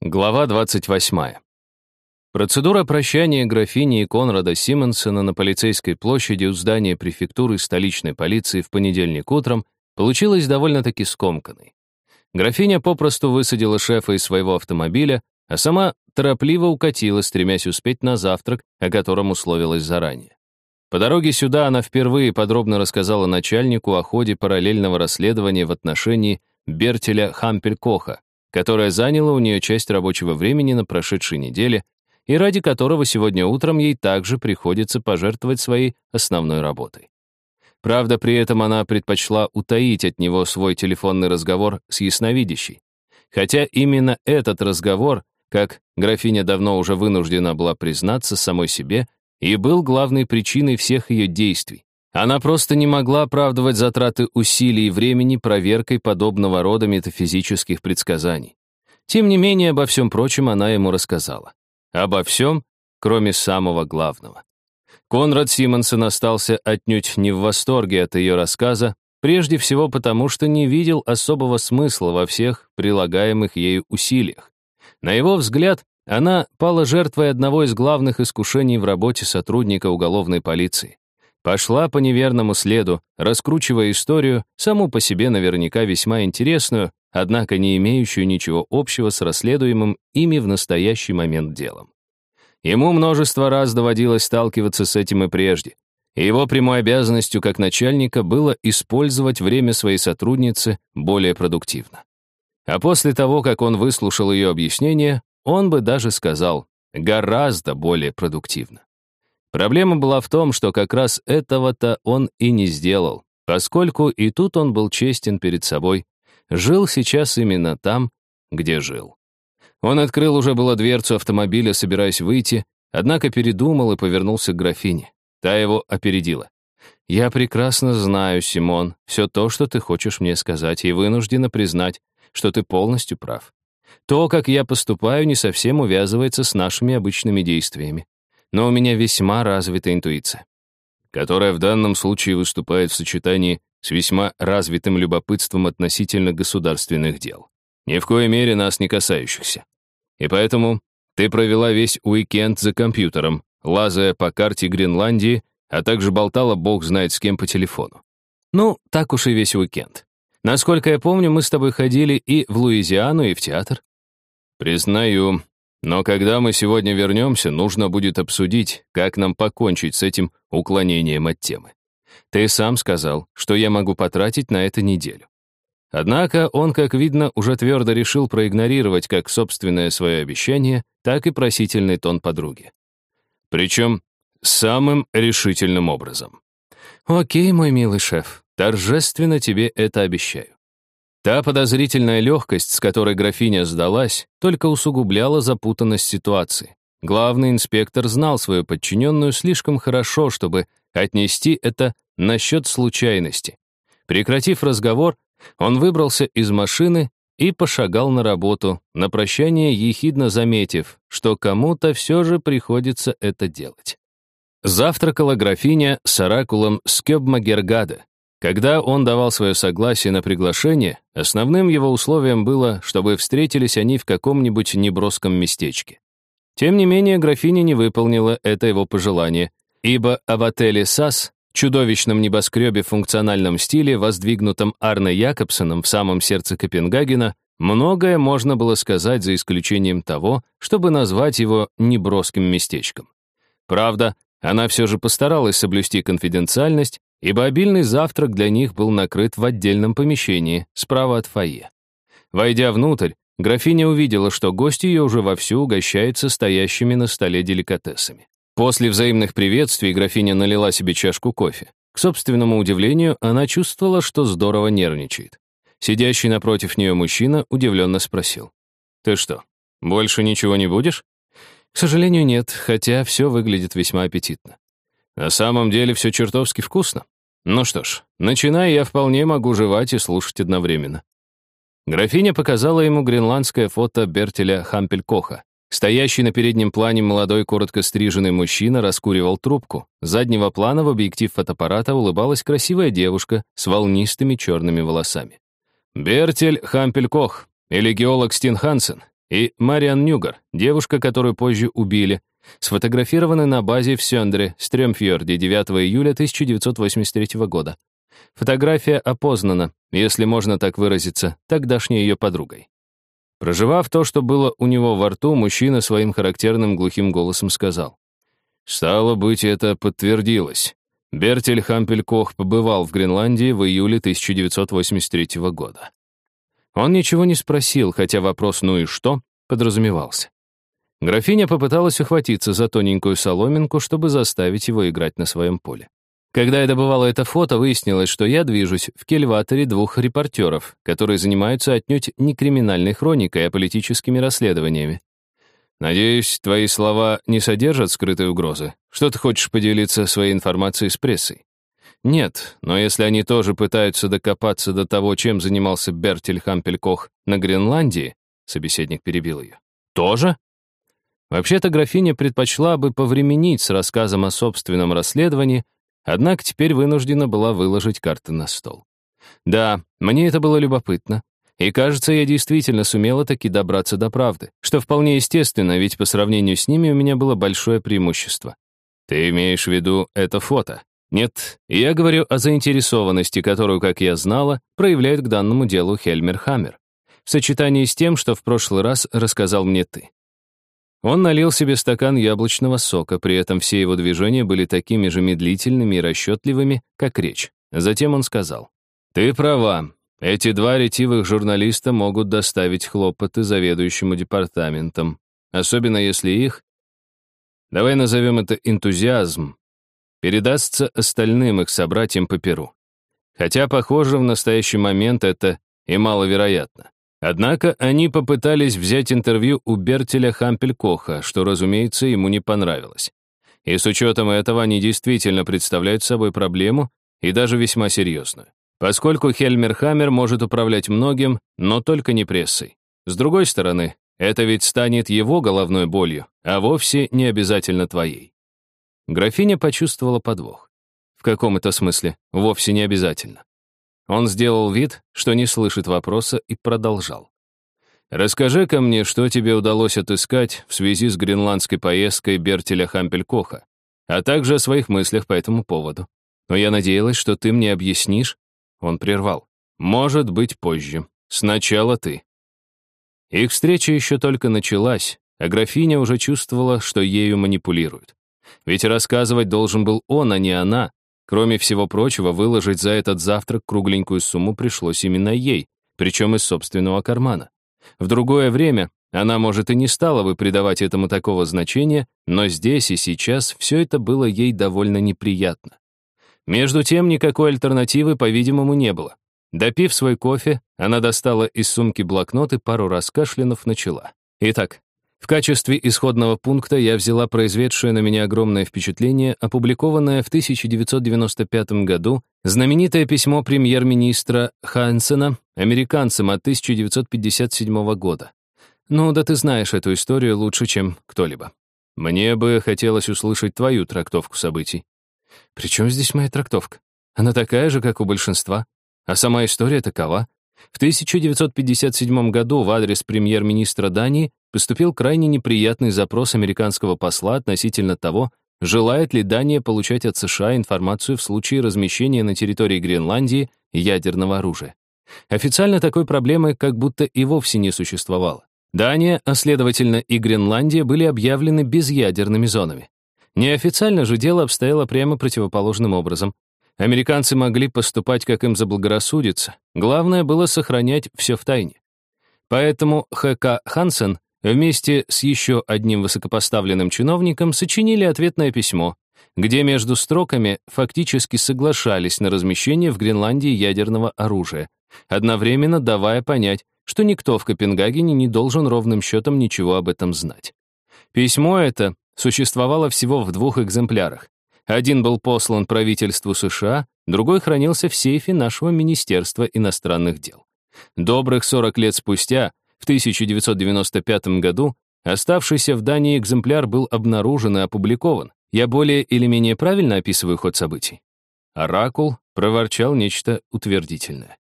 Глава 28. Процедура прощания графини и Конрада Симонсона на полицейской площади у здания префектуры столичной полиции в понедельник утром получилась довольно-таки скомканной. Графиня попросту высадила шефа из своего автомобиля, а сама торопливо укатила, стремясь успеть на завтрак, о котором условилась заранее. По дороге сюда она впервые подробно рассказала начальнику о ходе параллельного расследования в отношении Бертеля Хампелькоха, которое заняло у нее часть рабочего времени на прошедшей неделе и ради которого сегодня утром ей также приходится пожертвовать своей основной работой. Правда, при этом она предпочла утаить от него свой телефонный разговор с ясновидящей. Хотя именно этот разговор, как графиня давно уже вынуждена была признаться самой себе, и был главной причиной всех ее действий. Она просто не могла оправдывать затраты усилий и времени проверкой подобного рода метафизических предсказаний. Тем не менее, обо всем прочем она ему рассказала. Обо всем, кроме самого главного. Конрад Симонсон остался отнюдь не в восторге от ее рассказа, прежде всего потому, что не видел особого смысла во всех прилагаемых ею усилиях. На его взгляд, она пала жертвой одного из главных искушений в работе сотрудника уголовной полиции. Пошла по неверному следу, раскручивая историю, саму по себе наверняка весьма интересную, однако не имеющую ничего общего с расследуемым ими в настоящий момент делом. Ему множество раз доводилось сталкиваться с этим и прежде. И его прямой обязанностью как начальника было использовать время своей сотрудницы более продуктивно. А после того, как он выслушал ее объяснение, он бы даже сказал, гораздо более продуктивно. Проблема была в том, что как раз этого-то он и не сделал, поскольку и тут он был честен перед собой, жил сейчас именно там, где жил. Он открыл уже было дверцу автомобиля, собираясь выйти, однако передумал и повернулся к графине. Та его опередила. «Я прекрасно знаю, Симон, все то, что ты хочешь мне сказать, и вынуждена признать, что ты полностью прав. То, как я поступаю, не совсем увязывается с нашими обычными действиями но у меня весьма развита интуиция, которая в данном случае выступает в сочетании с весьма развитым любопытством относительно государственных дел, ни в коей мере нас не касающихся. И поэтому ты провела весь уикенд за компьютером, лазая по карте Гренландии, а также болтала бог знает с кем по телефону. Ну, так уж и весь уикенд. Насколько я помню, мы с тобой ходили и в Луизиану, и в театр. Признаю, но когда мы сегодня вернемся, нужно будет обсудить, как нам покончить с этим уклонением от темы. Ты сам сказал, что я могу потратить на это неделю. Однако он, как видно, уже твердо решил проигнорировать как собственное свое обещание, так и просительный тон подруги. Причем самым решительным образом. «Окей, мой милый шеф, торжественно тебе это обещаю. Та подозрительная легкость, с которой графиня сдалась, только усугубляла запутанность ситуации. Главный инспектор знал свою подчиненную слишком хорошо, чтобы отнести это насчет случайности. Прекратив разговор, он выбрался из машины и пошагал на работу, на прощание ехидно заметив, что кому-то все же приходится это делать. Завтракала графиня с оракулом Скёбмагергада, когда он давал свое согласие на приглашение, основным его условием было, чтобы встретились они в каком-нибудь неброском местечке. Тем не менее, графиня не выполнила это его пожелание, ибо в отеле САС, чудовищном небоскребе в функциональном стиле, воздвигнутом Арне Якобсоном в самом сердце Копенгагена, многое можно было сказать за исключением того, чтобы назвать его неброским местечком. Правда, она все же постаралась соблюсти конфиденциальность ибо обильный завтрак для них был накрыт в отдельном помещении, справа от фойе. Войдя внутрь, графиня увидела, что гость ее уже вовсю угощается стоящими на столе деликатесами. После взаимных приветствий графиня налила себе чашку кофе. К собственному удивлению, она чувствовала, что здорово нервничает. Сидящий напротив нее мужчина удивленно спросил. «Ты что, больше ничего не будешь?» «К сожалению, нет, хотя все выглядит весьма аппетитно». На самом деле все чертовски вкусно. Ну что ж, начиная, я вполне могу жевать и слушать одновременно. Графиня показала ему гренландское фото Бертеля Хампелькоха. Стоящий на переднем плане молодой коротко стриженный мужчина раскуривал трубку. С заднего плана в объектив фотоаппарата улыбалась красивая девушка с волнистыми черными волосами. Бертель Хампелькох или геолог Стин Хансен. и Мариан Нюгар, девушка, которую позже убили, сфотографированы на базе в Сёндре, Стрёмфьорде, 9 июля 1983 года. Фотография опознана, если можно так выразиться, тогдашней ее подругой. Проживав то, что было у него во рту, мужчина своим характерным глухим голосом сказал. «Стало быть, это подтвердилось. Бертель Хампель-Кох побывал в Гренландии в июле 1983 года». Он ничего не спросил, хотя вопрос «ну и что?» подразумевался. Графиня попыталась ухватиться за тоненькую соломинку, чтобы заставить его играть на своем поле. Когда я добывала это фото, выяснилось, что я движусь в кельваторе двух репортеров, которые занимаются отнюдь не криминальной хроникой, а политическими расследованиями. Надеюсь, твои слова не содержат скрытой угрозы. Что ты хочешь поделиться своей информацией с прессой? Нет, но если они тоже пытаются докопаться до того, чем занимался Бертель Хампелькох на Гренландии, собеседник перебил ее. Тоже? Вообще-то графиня предпочла бы повременить с рассказом о собственном расследовании, однако теперь вынуждена была выложить карты на стол. Да, мне это было любопытно, и кажется, я действительно сумела таки добраться до правды, что вполне естественно, ведь по сравнению с ними у меня было большое преимущество. Ты имеешь в виду это фото? Нет, я говорю о заинтересованности, которую, как я знала, проявляет к данному делу Хельмер Хаммер, в сочетании с тем, что в прошлый раз рассказал мне ты. Он налил себе стакан яблочного сока, при этом все его движения были такими же медлительными и расчетливыми, как речь. Затем он сказал, «Ты права. Эти два ретивых журналиста могут доставить хлопоты заведующему департаментом, особенно если их, давай назовем это энтузиазм, передастся остальным их собратьям по Перу. Хотя, похоже, в настоящий момент это и маловероятно. Однако они попытались взять интервью у Бертеля Хампелькоха, что, разумеется, ему не понравилось. И с учетом этого они действительно представляют собой проблему, и даже весьма серьезную. Поскольку Хельмер Хаммер может управлять многим, но только не прессой. С другой стороны, это ведь станет его головной болью, а вовсе не обязательно твоей. Графиня почувствовала подвох. В каком это смысле? Вовсе не обязательно. Он сделал вид, что не слышит вопроса, и продолжал. «Расскажи-ка мне, что тебе удалось отыскать в связи с гренландской поездкой Бертеля Хампелькоха, а также о своих мыслях по этому поводу. Но я надеялась, что ты мне объяснишь...» Он прервал. «Может быть, позже. Сначала ты». Их встреча еще только началась, а графиня уже чувствовала, что ею манипулируют. Ведь рассказывать должен был он, а не она, Кроме всего прочего, выложить за этот завтрак кругленькую сумму пришлось именно ей, причем из собственного кармана. В другое время она, может, и не стала бы придавать этому такого значения, но здесь и сейчас все это было ей довольно неприятно. Между тем, никакой альтернативы, по-видимому, не было. Допив свой кофе, она достала из сумки блокнот и пару раз кашлянув начала. Итак, в качестве исходного пункта я взяла произведшее на меня огромное впечатление, опубликованное в 1995 году знаменитое письмо премьер-министра Хансена американцам от 1957 года. Ну, да ты знаешь эту историю лучше, чем кто-либо. Мне бы хотелось услышать твою трактовку событий. При чем здесь моя трактовка? Она такая же, как у большинства. А сама история такова. В 1957 году в адрес премьер-министра Дании поступил крайне неприятный запрос американского посла относительно того, желает ли Дания получать от США информацию в случае размещения на территории Гренландии ядерного оружия. Официально такой проблемы как будто и вовсе не существовало. Дания, а следовательно и Гренландия были объявлены безъядерными зонами. Неофициально же дело обстояло прямо противоположным образом. Американцы могли поступать, как им заблагорассудится. Главное было сохранять все в тайне. Поэтому Х.К. Хансен вместе с еще одним высокопоставленным чиновником сочинили ответное письмо, где между строками фактически соглашались на размещение в Гренландии ядерного оружия, одновременно давая понять, что никто в Копенгагене не должен ровным счетом ничего об этом знать. Письмо это существовало всего в двух экземплярах. Один был послан правительству США, другой хранился в сейфе нашего Министерства иностранных дел. Добрых 40 лет спустя в 1995 году оставшийся в Дании экземпляр был обнаружен и опубликован. Я более или менее правильно описываю ход событий? Оракул проворчал нечто утвердительное.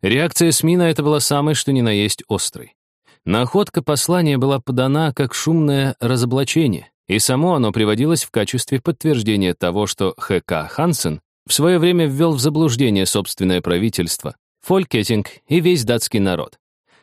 Реакция СМИ на это была самой что ни на есть острой. Находка послания была подана как шумное разоблачение, и само оно приводилось в качестве подтверждения того, что Х.К. Хансен в свое время ввел в заблуждение собственное правительство, фолькетинг и весь датский народ.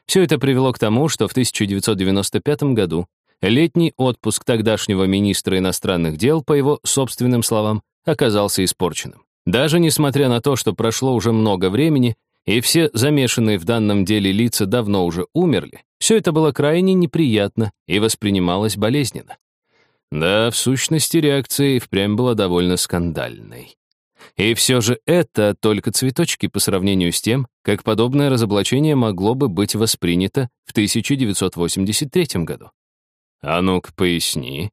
Все это привело к тому, что в 1995 году летний отпуск тогдашнего министра иностранных дел, по его собственным словам, оказался испорченным. Даже несмотря на то, что прошло уже много времени, и все замешанные в данном деле лица давно уже умерли, все это было крайне неприятно и воспринималось болезненно. Да, в сущности, реакция и впрямь была довольно скандальной. И все же это только цветочки по сравнению с тем, как подобное разоблачение могло бы быть воспринято в 1983 году. А ну-ка, поясни.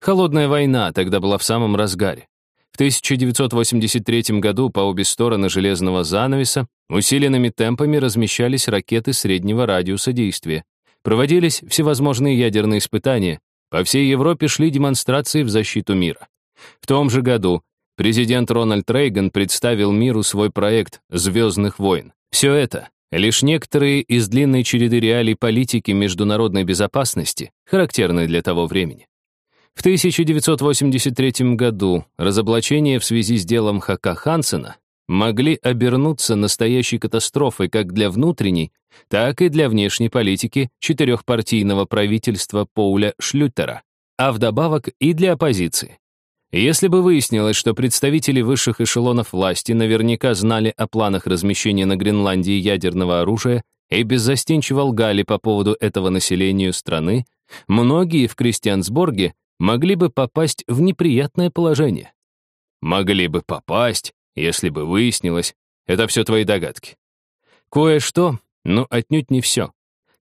Холодная война тогда была в самом разгаре. В 1983 году по обе стороны железного занавеса усиленными темпами размещались ракеты среднего радиуса действия. Проводились всевозможные ядерные испытания. По всей Европе шли демонстрации в защиту мира. В том же году президент Рональд Рейган представил миру свой проект «Звездных войн». Все это — лишь некоторые из длинной череды реалий политики международной безопасности, характерной для того времени. В 1983 году разоблачения в связи с делом Хака Хансена могли обернуться настоящей катастрофой как для внутренней, так и для внешней политики четырехпартийного правительства Поуля Шлютера, а вдобавок и для оппозиции. Если бы выяснилось, что представители высших эшелонов власти наверняка знали о планах размещения на Гренландии ядерного оружия и беззастенчиво лгали по поводу этого населению страны, многие в Кристиансборге могли бы попасть в неприятное положение. Могли бы попасть, если бы выяснилось, это все твои догадки. Кое-что, но отнюдь не все.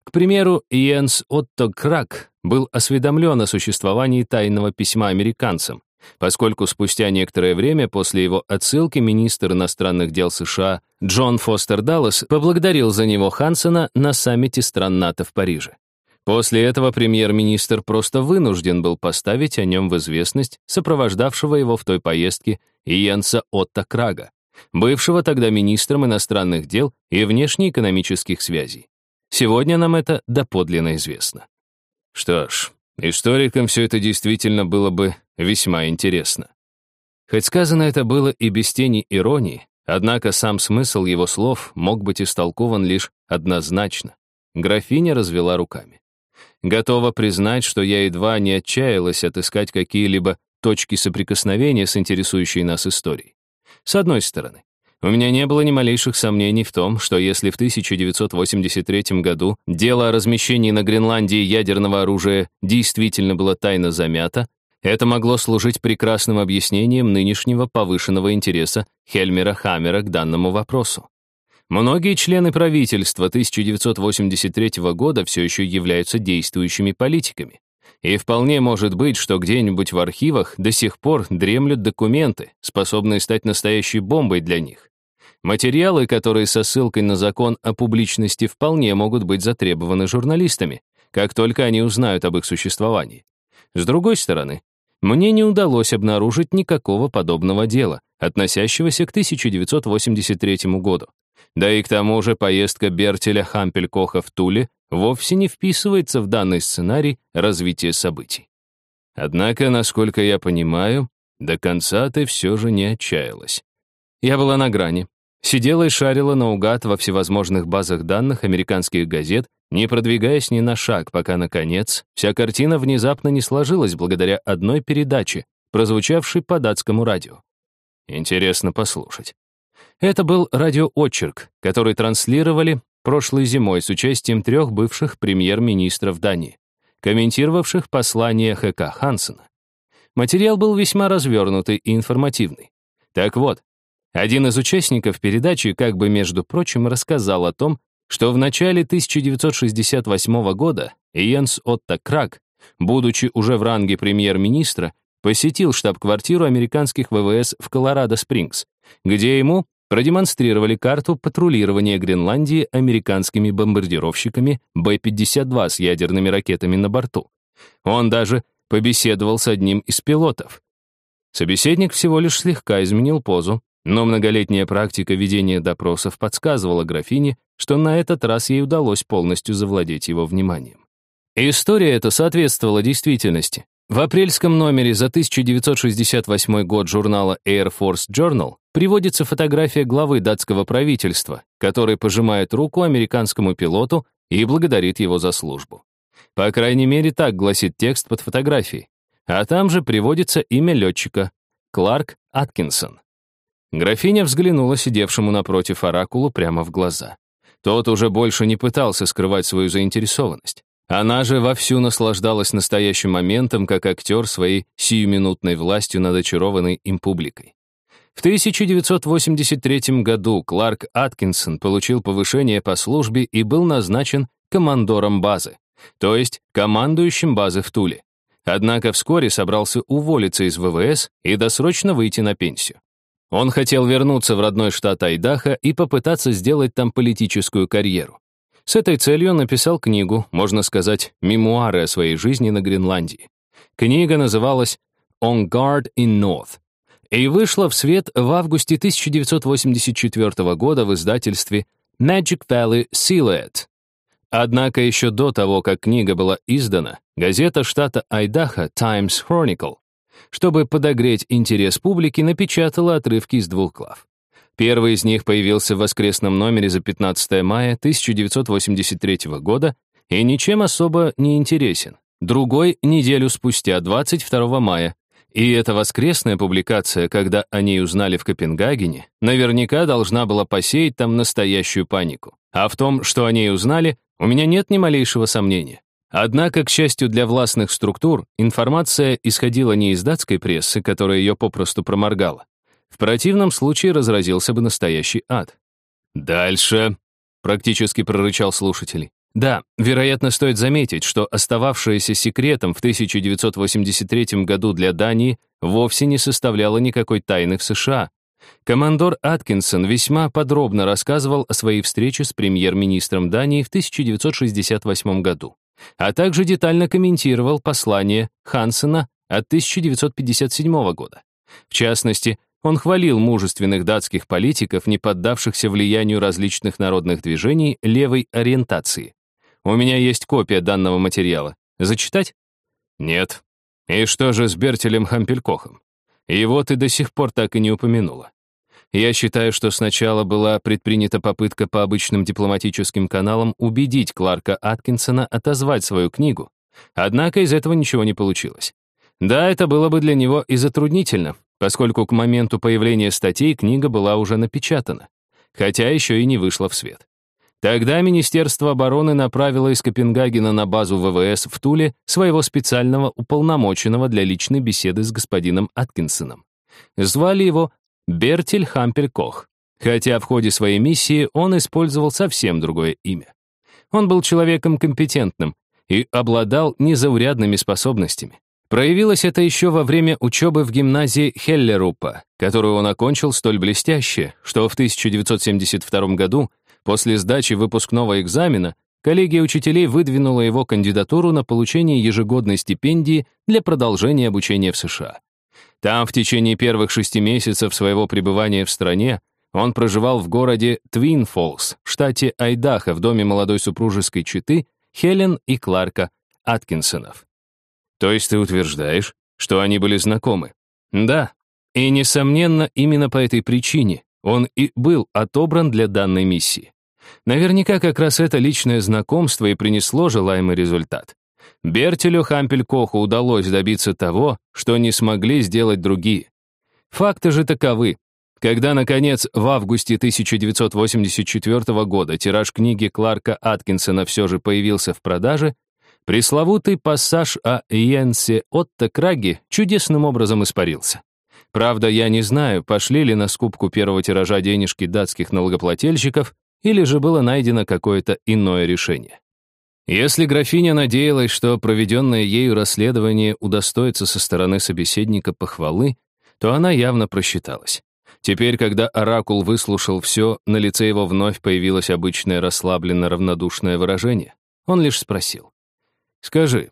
К примеру, Йенс Отто Крак был осведомлен о существовании тайного письма американцам, поскольку спустя некоторое время после его отсылки министр иностранных дел США Джон Фостер Даллас поблагодарил за него Хансена на саммите стран НАТО в Париже. После этого премьер-министр просто вынужден был поставить о нем в известность сопровождавшего его в той поездке Йенса Отто Крага, бывшего тогда министром иностранных дел и внешнеэкономических связей. Сегодня нам это доподлинно известно. Что ж, историкам все это действительно было бы весьма интересно. Хоть сказано это было и без тени иронии, однако сам смысл его слов мог быть истолкован лишь однозначно. Графиня развела руками. Готова признать, что я едва не отчаялась отыскать какие-либо точки соприкосновения с интересующей нас историей. С одной стороны, у меня не было ни малейших сомнений в том, что если в 1983 году дело о размещении на Гренландии ядерного оружия действительно было тайно замято, это могло служить прекрасным объяснением нынешнего повышенного интереса Хельмера Хаммера к данному вопросу. Многие члены правительства 1983 года все еще являются действующими политиками. И вполне может быть, что где-нибудь в архивах до сих пор дремлют документы, способные стать настоящей бомбой для них. Материалы, которые со ссылкой на закон о публичности вполне могут быть затребованы журналистами, как только они узнают об их существовании. С другой стороны, мне не удалось обнаружить никакого подобного дела, относящегося к 1983 году. Да и к тому же поездка Бертеля Хампелькоха в Туле вовсе не вписывается в данный сценарий развития событий. Однако, насколько я понимаю, до конца ты все же не отчаялась. Я была на грани. Сидела и шарила наугад во всевозможных базах данных американских газет, не продвигаясь ни на шаг, пока, наконец, вся картина внезапно не сложилась благодаря одной передаче, прозвучавшей по датскому радио. Интересно послушать. Это был радиоочерк, который транслировали прошлой зимой с участием трех бывших премьер-министров Дании, комментировавших послание ХК Хансена. Материал был весьма развернутый и информативный. Так вот, один из участников передачи как бы, между прочим, рассказал о том, что в начале 1968 года Йенс Отто Крак, будучи уже в ранге премьер-министра, посетил штаб-квартиру американских ВВС в Колорадо-Спрингс, где ему продемонстрировали карту патрулирования Гренландии американскими бомбардировщиками Б-52 с ядерными ракетами на борту. Он даже побеседовал с одним из пилотов. Собеседник всего лишь слегка изменил позу, но многолетняя практика ведения допросов подсказывала графине, что на этот раз ей удалось полностью завладеть его вниманием. История эта соответствовала действительности. В апрельском номере за 1968 год журнала Air Force Journal приводится фотография главы датского правительства, который пожимает руку американскому пилоту и благодарит его за службу. По крайней мере, так гласит текст под фотографией. А там же приводится имя летчика — Кларк Аткинсон. Графиня взглянула сидевшему напротив оракулу прямо в глаза. Тот уже больше не пытался скрывать свою заинтересованность. Она же вовсю наслаждалась настоящим моментом, как актер своей сиюминутной властью над очарованной им публикой. В 1983 году Кларк Аткинсон получил повышение по службе и был назначен командором базы, то есть командующим базы в Туле. Однако вскоре собрался уволиться из ВВС и досрочно выйти на пенсию. Он хотел вернуться в родной штат Айдахо и попытаться сделать там политическую карьеру. С этой целью он написал книгу, можно сказать, мемуары о своей жизни на Гренландии. Книга называлась «On Guard in North» и вышла в свет в августе 1984 года в издательстве Magic Valley Silhouette. Однако еще до того, как книга была издана, газета штата Айдахо Times Chronicle, чтобы подогреть интерес публики, напечатала отрывки из двух глав. Первый из них появился в воскресном номере за 15 мая 1983 года и ничем особо не интересен. Другой — неделю спустя, 22 мая. И эта воскресная публикация, когда о ней узнали в Копенгагене, наверняка должна была посеять там настоящую панику. А в том, что о ней узнали, у меня нет ни малейшего сомнения. Однако, к счастью для властных структур, информация исходила не из датской прессы, которая ее попросту проморгала, в противном случае разразился бы настоящий ад. «Дальше», — практически прорычал слушатель. Да, вероятно, стоит заметить, что остававшееся секретом в 1983 году для Дании вовсе не составляло никакой тайны в США. Командор Аткинсон весьма подробно рассказывал о своей встрече с премьер-министром Дании в 1968 году, а также детально комментировал послание Хансена от 1957 года. В частности, он хвалил мужественных датских политиков, не поддавшихся влиянию различных народных движений левой ориентации. У меня есть копия данного материала. Зачитать? Нет. И что же с Бертелем Хампелькохом? Его ты до сих пор так и не упомянула. Я считаю, что сначала была предпринята попытка по обычным дипломатическим каналам убедить Кларка Аткинсона отозвать свою книгу. Однако из этого ничего не получилось. Да, это было бы для него и затруднительно, поскольку к моменту появления статей книга была уже напечатана, хотя еще и не вышла в свет. Тогда Министерство обороны направило из Копенгагена на базу ВВС в Туле своего специального уполномоченного для личной беседы с господином Аткинсоном. Звали его Бертель Хампель Кох, хотя в ходе своей миссии он использовал совсем другое имя. Он был человеком компетентным и обладал незаурядными способностями. Проявилось это еще во время учебы в гимназии Хеллерупа, которую он окончил столь блестяще, что в 1972 году, после сдачи выпускного экзамена, коллегия учителей выдвинула его кандидатуру на получение ежегодной стипендии для продолжения обучения в США. Там в течение первых шести месяцев своего пребывания в стране он проживал в городе Твин Фоллс, штате Айдахо, в доме молодой супружеской четы Хелен и Кларка Аткинсонов. То есть ты утверждаешь, что они были знакомы? Да. И, несомненно, именно по этой причине он и был отобран для данной миссии. Наверняка как раз это личное знакомство и принесло желаемый результат. Бертелю Хампелькоху удалось добиться того, что не смогли сделать другие. Факты же таковы. Когда, наконец, в августе 1984 года тираж книги Кларка Аткинсона все же появился в продаже, Пресловутый пассаж о Йенсе Отто Краге чудесным образом испарился. Правда, я не знаю, пошли ли на скупку первого тиража денежки датских налогоплательщиков, или же было найдено какое-то иное решение. Если графиня надеялась, что проведенное ею расследование удостоится со стороны собеседника похвалы, то она явно просчиталась. Теперь, когда Оракул выслушал все, на лице его вновь появилось обычное расслабленно-равнодушное выражение. Он лишь спросил. Скажи,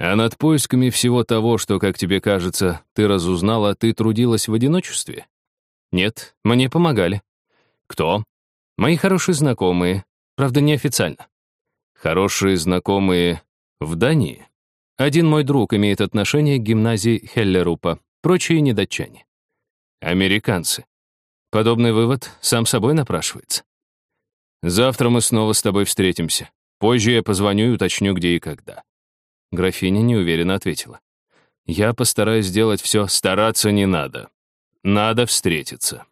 а над поисками всего того, что, как тебе кажется, ты разузнала, ты трудилась в одиночестве? Нет, мне помогали. Кто? Мои хорошие знакомые. Правда, неофициально. Хорошие знакомые в Дании. Один мой друг имеет отношение к гимназии Хеллерупа, прочие недотчане. Американцы. Подобный вывод сам собой напрашивается. Завтра мы снова с тобой встретимся. Позже я позвоню и уточню, где и когда. Графиня неуверенно ответила. Я постараюсь сделать все, стараться не надо. Надо встретиться.